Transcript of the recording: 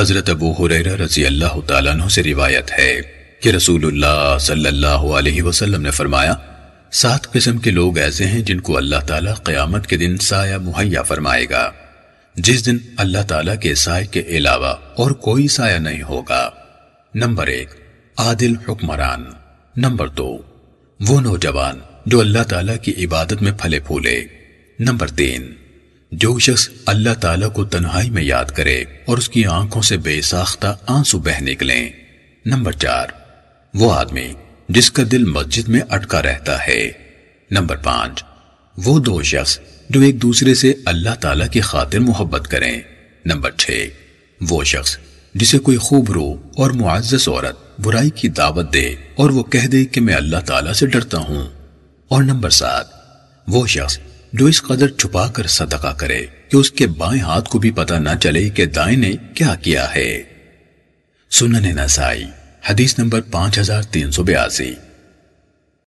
حضرت ابو حریرہ رضی اللہ تعالیٰ عنہ سے روایت ہے کہ رسول اللہ صلی اللہ علیہ وسلم نے فرمایا، سات قسم کے لوگ ایسے ہیں جن کو اللہ تعالیٰ قیامت کے دن سایہ مہیا فرمائے گا۔ جس دن اللہ تعالیٰ کے سائے کے علاوہ اور کوئی سایہ نہیں ہوگا۔ نمبر ایک، عادل حکمران۔ نمبر دو، وہ نوجوان جو اللہ تعالیٰ کی عبادت میں پھلے پھولے۔ نمبر تین جو شخص اللہ تعالیٰ کو تنہائی میں یاد کرے اور اس کی آنکھوں سے بے ساختہ آنسو بہ نکلیں۔ نمبر چار، وہ آدمی جس کا دل مسجد میں اٹکا رہتا ہے۔ نمبر پانچ، وہ دو شخص جو ایک دوسرے سے اللہ تعالیٰ کی خاطر محبت کریں۔ نمبر چھ، وہ شخص جسے کوئی خوب رو اور معزز عورت برائی کی دعوت دے اور وہ کہہ دے کہ میں اللہ تعالیٰ سے ڈرتا ہوں۔ اور نمبر سات، وہ شخص جو اس قدر چھپا کر صدقہ کرے کہ اس کے بائیں ہاتھ کو بھی پتہ نہ چلے کہ دائیں نے کیا کیا ہے۔ سنن نسائی، حدیث نمبر پانچ ہزار تین سو بیاسی۔